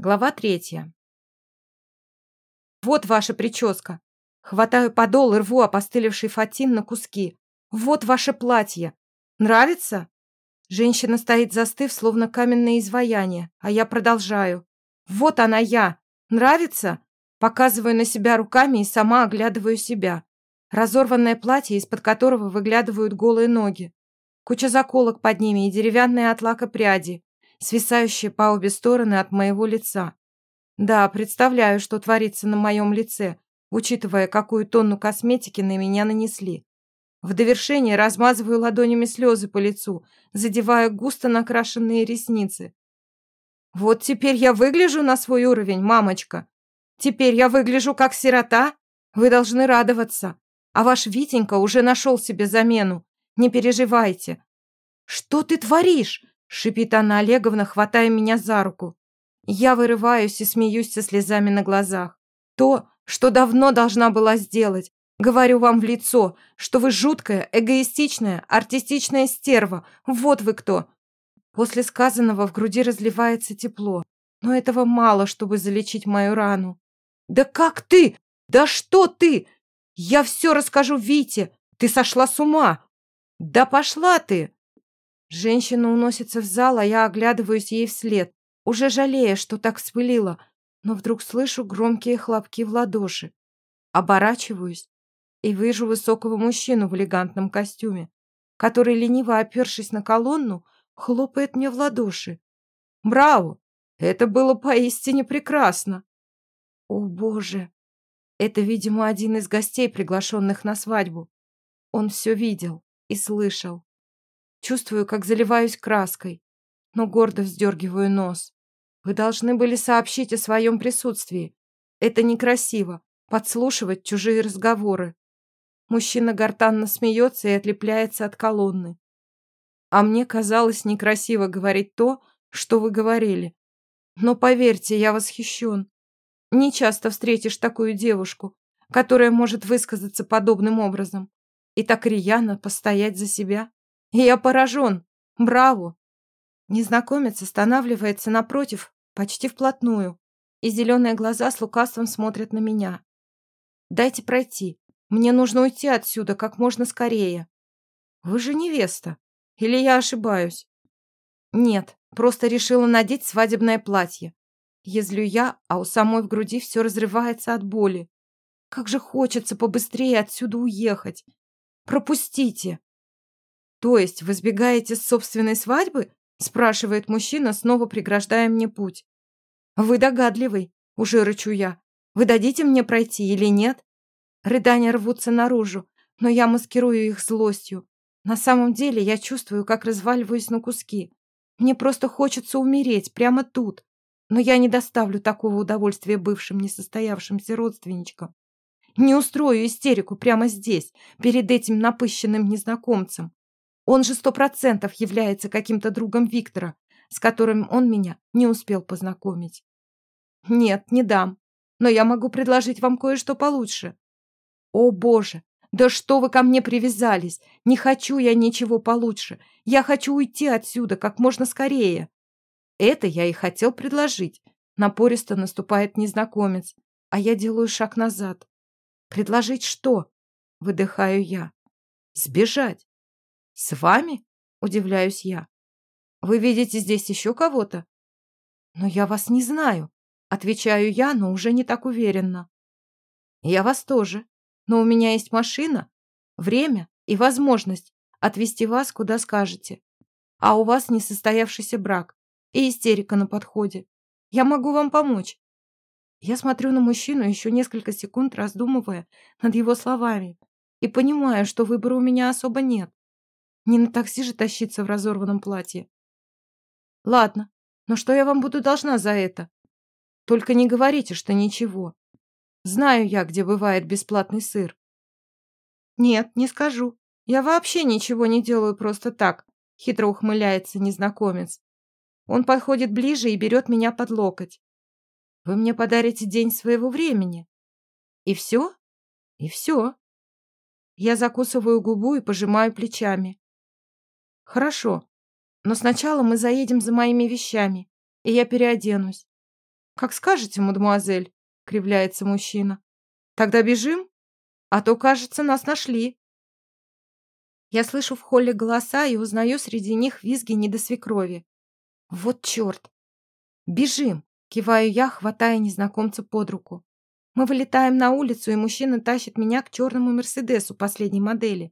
Глава третья. Вот ваша прическа. Хватаю подол и рву опостылевший фатин на куски. Вот ваше платье. Нравится? Женщина стоит застыв, словно каменное изваяние, а я продолжаю. Вот она я. Нравится? Показываю на себя руками и сама оглядываю себя. Разорванное платье, из-под которого выглядывают голые ноги. Куча заколок под ними и деревянные от лака пряди свисающие по обе стороны от моего лица. Да, представляю, что творится на моем лице, учитывая, какую тонну косметики на меня нанесли. В довершение размазываю ладонями слезы по лицу, задевая густо накрашенные ресницы. Вот теперь я выгляжу на свой уровень, мамочка. Теперь я выгляжу как сирота. Вы должны радоваться. А ваш Витенька уже нашел себе замену. Не переживайте. Что ты творишь? Шипит Анна Олеговна, хватая меня за руку. Я вырываюсь и смеюсь со слезами на глазах. То, что давно должна была сделать. Говорю вам в лицо, что вы жуткая, эгоистичная, артистичная стерва. Вот вы кто. После сказанного в груди разливается тепло. Но этого мало, чтобы залечить мою рану. Да как ты? Да что ты? Я все расскажу Вите. Ты сошла с ума. Да пошла ты. Женщина уносится в зал, а я оглядываюсь ей вслед, уже жалея, что так вспылила, но вдруг слышу громкие хлопки в ладоши. Оборачиваюсь и вижу высокого мужчину в элегантном костюме, который, лениво опершись на колонну, хлопает мне в ладоши. «Браво! Это было поистине прекрасно!» «О, Боже!» Это, видимо, один из гостей, приглашенных на свадьбу. Он все видел и слышал. Чувствую, как заливаюсь краской, но гордо вздергиваю нос. Вы должны были сообщить о своем присутствии. Это некрасиво, подслушивать чужие разговоры. Мужчина гортанно смеется и отлепляется от колонны. А мне казалось некрасиво говорить то, что вы говорили. Но поверьте, я восхищен. Не часто встретишь такую девушку, которая может высказаться подобным образом и так рьяно постоять за себя. Я поражен. Браво. Незнакомец останавливается напротив, почти вплотную, и зеленые глаза с лукавством смотрят на меня. Дайте пройти. Мне нужно уйти отсюда как можно скорее. Вы же невеста. Или я ошибаюсь? Нет, просто решила надеть свадебное платье. Езлю я, а у самой в груди все разрывается от боли. Как же хочется побыстрее отсюда уехать. Пропустите. «То есть вы сбегаете с собственной свадьбы?» спрашивает мужчина, снова преграждая мне путь. «Вы догадливый», уже рычу я. «Вы дадите мне пройти или нет?» Рыдания рвутся наружу, но я маскирую их злостью. На самом деле я чувствую, как разваливаюсь на куски. Мне просто хочется умереть прямо тут. Но я не доставлю такого удовольствия бывшим несостоявшимся родственничкам. Не устрою истерику прямо здесь, перед этим напыщенным незнакомцем. Он же сто процентов является каким-то другом Виктора, с которым он меня не успел познакомить. Нет, не дам. Но я могу предложить вам кое-что получше. О, боже, да что вы ко мне привязались? Не хочу я ничего получше. Я хочу уйти отсюда как можно скорее. Это я и хотел предложить. Напористо наступает незнакомец, а я делаю шаг назад. Предложить что? Выдыхаю я. Сбежать. «С вами?» – удивляюсь я. «Вы видите здесь еще кого-то?» «Но я вас не знаю», – отвечаю я, но уже не так уверенно. «Я вас тоже, но у меня есть машина, время и возможность отвезти вас, куда скажете. А у вас несостоявшийся брак и истерика на подходе. Я могу вам помочь». Я смотрю на мужчину еще несколько секунд, раздумывая над его словами, и понимаю, что выбора у меня особо нет. Не на такси же тащиться в разорванном платье. Ладно, но что я вам буду должна за это? Только не говорите, что ничего. Знаю я, где бывает бесплатный сыр. Нет, не скажу. Я вообще ничего не делаю просто так, хитро ухмыляется незнакомец. Он подходит ближе и берет меня под локоть. Вы мне подарите день своего времени. И все? И все. Я закусываю губу и пожимаю плечами. Хорошо. Но сначала мы заедем за моими вещами, и я переоденусь. Как скажете, мадемуазель, кривляется мужчина. Тогда бежим? А то, кажется, нас нашли. Я слышу в холле голоса и узнаю среди них визги недосвекрови. Вот черт! Бежим! Киваю я, хватая незнакомца под руку. Мы вылетаем на улицу, и мужчина тащит меня к черному Мерседесу последней модели.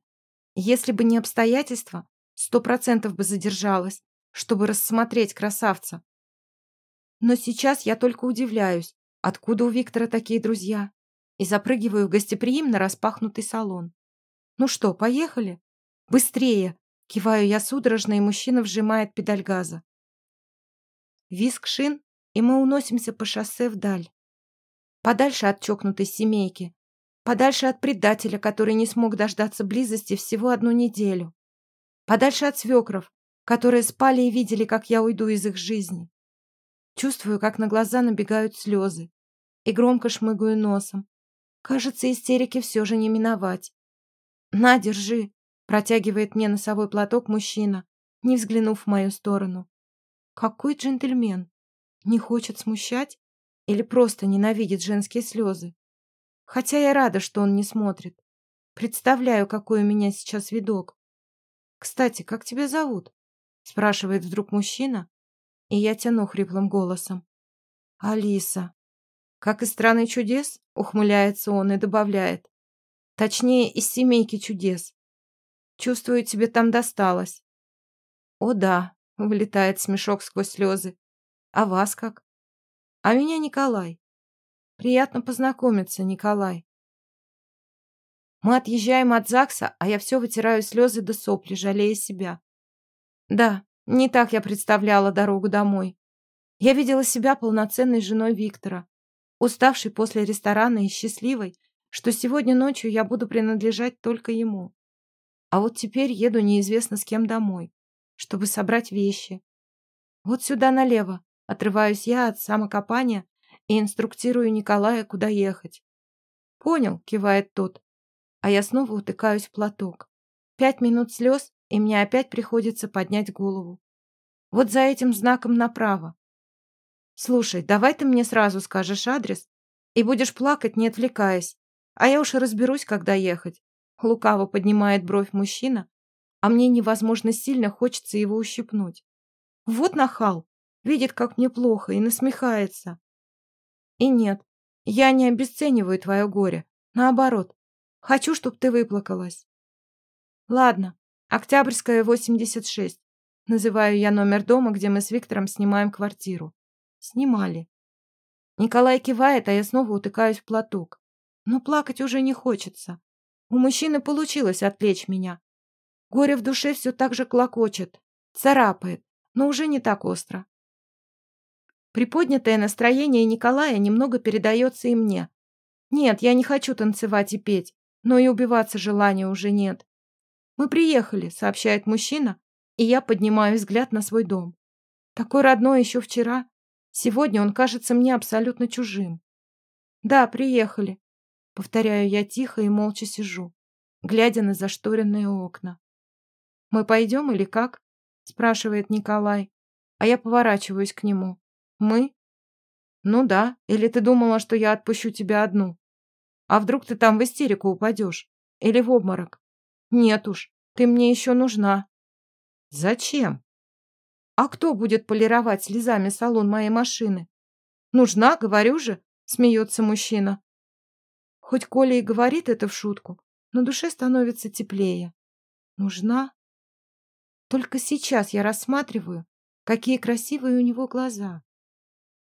Если бы не обстоятельства, сто процентов бы задержалась, чтобы рассмотреть красавца. Но сейчас я только удивляюсь, откуда у Виктора такие друзья, и запрыгиваю в гостеприимно распахнутый салон. Ну что, поехали? Быстрее! Киваю я судорожно, и мужчина вжимает педаль газа. Виск шин, и мы уносимся по шоссе вдаль. Подальше от чокнутой семейки. Подальше от предателя, который не смог дождаться близости всего одну неделю. Подальше от свекров, которые спали и видели, как я уйду из их жизни. Чувствую, как на глаза набегают слезы. И громко шмыгаю носом. Кажется, истерики все же не миновать. «На, держи!» Протягивает мне носовой платок мужчина, не взглянув в мою сторону. Какой джентльмен! Не хочет смущать или просто ненавидит женские слезы? Хотя я рада, что он не смотрит. Представляю, какой у меня сейчас видок. «Кстати, как тебя зовут?» спрашивает вдруг мужчина, и я тяну хриплым голосом. «Алиса». «Как из страны чудес?» ухмыляется он и добавляет. «Точнее, из семейки чудес. Чувствую, тебе там досталось». «О да», — вылетает смешок сквозь слезы. «А вас как?» «А меня Николай». «Приятно познакомиться, Николай». Мы отъезжаем от ЗАГСа, а я все вытираю слезы до сопли, жалея себя. Да, не так я представляла дорогу домой. Я видела себя полноценной женой Виктора, уставшей после ресторана и счастливой, что сегодня ночью я буду принадлежать только ему. А вот теперь еду неизвестно с кем домой, чтобы собрать вещи. Вот сюда налево, отрываюсь я от самокопания и инструктирую Николая, куда ехать. Понял, кивает тот, а я снова утыкаюсь в платок. Пять минут слез, и мне опять приходится поднять голову. Вот за этим знаком направо. Слушай, давай ты мне сразу скажешь адрес и будешь плакать, не отвлекаясь, а я уж разберусь, когда ехать. Лукаво поднимает бровь мужчина, а мне невозможно сильно хочется его ущипнуть. Вот нахал, видит, как мне плохо, и насмехается. И нет, я не обесцениваю твое горе. Наоборот, хочу, чтобы ты выплакалась. Ладно, Октябрьская, 86. Называю я номер дома, где мы с Виктором снимаем квартиру. Снимали. Николай кивает, а я снова утыкаюсь в платок. Но плакать уже не хочется. У мужчины получилось отвлечь меня. Горе в душе все так же клокочет, царапает, но уже не так остро. Приподнятое настроение Николая немного передается и мне. Нет, я не хочу танцевать и петь, но и убиваться желания уже нет. «Мы приехали», — сообщает мужчина, и я поднимаю взгляд на свой дом. Такой родной еще вчера. Сегодня он кажется мне абсолютно чужим. «Да, приехали», — повторяю я тихо и молча сижу, глядя на зашторенные окна. «Мы пойдем или как?» — спрашивает Николай, а я поворачиваюсь к нему. «Мы?» «Ну да, или ты думала, что я отпущу тебя одну? А вдруг ты там в истерику упадешь? Или в обморок?» Нет уж, ты мне еще нужна. Зачем? А кто будет полировать слезами салон моей машины? Нужна, говорю же, смеется мужчина. Хоть Коля и говорит это в шутку, но душе становится теплее. Нужна? Только сейчас я рассматриваю, какие красивые у него глаза.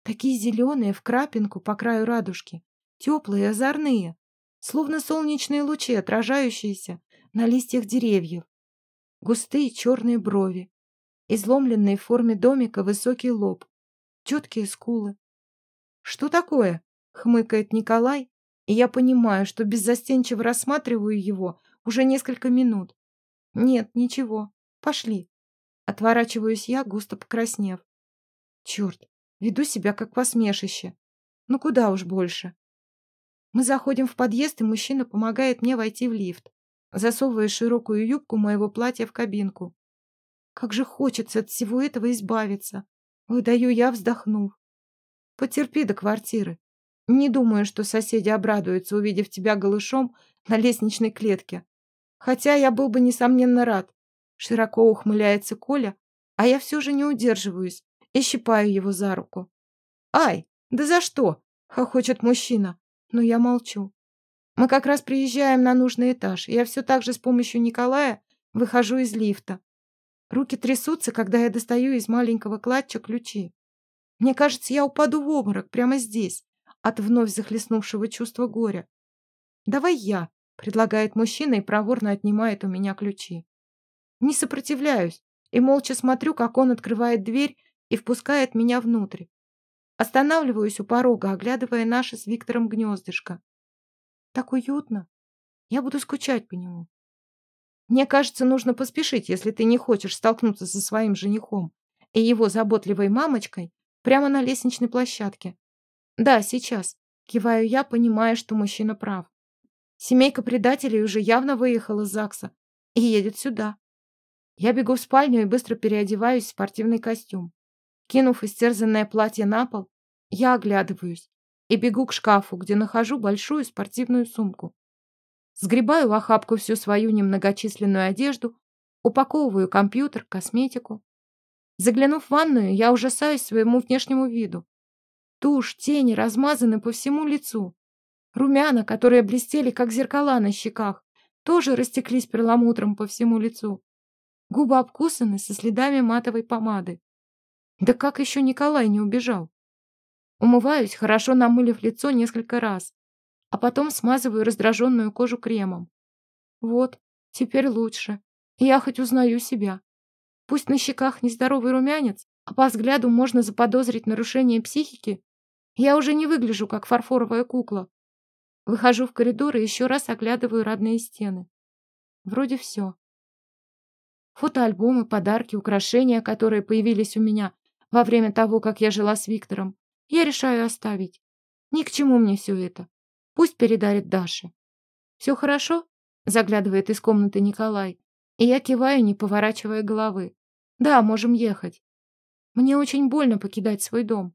Такие зеленые в крапинку по краю радужки, теплые, озорные, словно солнечные лучи, отражающиеся на листьях деревьев. Густые черные брови, изломленный в форме домика высокий лоб, четкие скулы. «Что такое?» — хмыкает Николай, и я понимаю, что беззастенчиво рассматриваю его уже несколько минут. «Нет, ничего. Пошли». Отворачиваюсь я, густо покраснев. Черт, веду себя как посмешище. Ну куда уж больше. Мы заходим в подъезд, и мужчина помогает мне войти в лифт засовывая широкую юбку моего платья в кабинку. Как же хочется от всего этого избавиться, выдаю я, вздохнув. Потерпи до квартиры. Не думаю, что соседи обрадуются, увидев тебя голышом на лестничной клетке. Хотя я был бы, несомненно, рад. Широко ухмыляется Коля, а я все же не удерживаюсь и щипаю его за руку. «Ай, да за что?» — хохочет мужчина, но я молчу. Мы как раз приезжаем на нужный этаж, и я все так же с помощью Николая выхожу из лифта. Руки трясутся, когда я достаю из маленького клатча ключи. Мне кажется, я упаду в обморок прямо здесь, от вновь захлестнувшего чувства горя. «Давай я», — предлагает мужчина и проворно отнимает у меня ключи. Не сопротивляюсь и молча смотрю, как он открывает дверь и впускает меня внутрь. Останавливаюсь у порога, оглядывая наше с Виктором гнездышко. Так уютно. Я буду скучать по нему. Мне кажется, нужно поспешить, если ты не хочешь столкнуться со своим женихом и его заботливой мамочкой прямо на лестничной площадке. Да, сейчас. Киваю я, понимая, что мужчина прав. Семейка предателей уже явно выехала из ЗАГСа и едет сюда. Я бегу в спальню и быстро переодеваюсь в спортивный костюм. Кинув истерзанное платье на пол, я оглядываюсь и бегу к шкафу, где нахожу большую спортивную сумку. Сгребаю в охапку всю свою немногочисленную одежду, упаковываю компьютер, косметику. Заглянув в ванную, я ужасаюсь своему внешнему виду. Тушь, тени размазаны по всему лицу. Румяна, которые блестели, как зеркала на щеках, тоже растеклись перламутром по всему лицу. Губы обкусаны со следами матовой помады. Да как еще Николай не убежал? Умываюсь, хорошо намылив лицо несколько раз, а потом смазываю раздраженную кожу кремом. Вот, теперь лучше. Я хоть узнаю себя. Пусть на щеках нездоровый румянец, а по взгляду можно заподозрить нарушение психики, я уже не выгляжу, как фарфоровая кукла. Выхожу в коридор и еще раз оглядываю родные стены. Вроде все. Фотоальбомы, подарки, украшения, которые появились у меня во время того, как я жила с Виктором, я решаю оставить. Ни к чему мне все это. Пусть передарит Даше. «Все хорошо?» — заглядывает из комнаты Николай. И я киваю, не поворачивая головы. «Да, можем ехать. Мне очень больно покидать свой дом.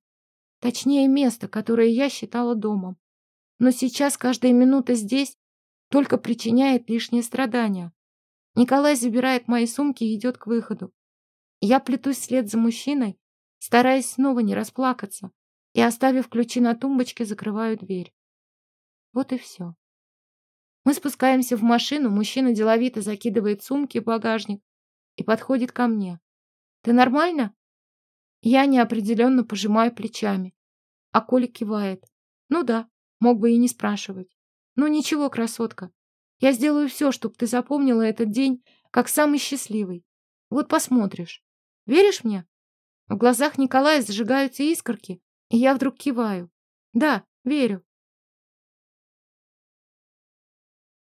Точнее, место, которое я считала домом. Но сейчас каждая минута здесь только причиняет лишние страдания. Николай забирает мои сумки и идет к выходу. Я плетусь вслед за мужчиной, стараясь снова не расплакаться, и, оставив ключи на тумбочке, закрываю дверь. Вот и все. Мы спускаемся в машину, мужчина деловито закидывает сумки в багажник и подходит ко мне. «Ты нормально?» Я неопределенно пожимаю плечами, а Коля кивает. «Ну да, мог бы и не спрашивать. Ну ничего, красотка, я сделаю все, чтобы ты запомнила этот день как самый счастливый. Вот посмотришь. Веришь мне?» В глазах Николая зажигаются искорки, и я вдруг киваю. «Да, верю».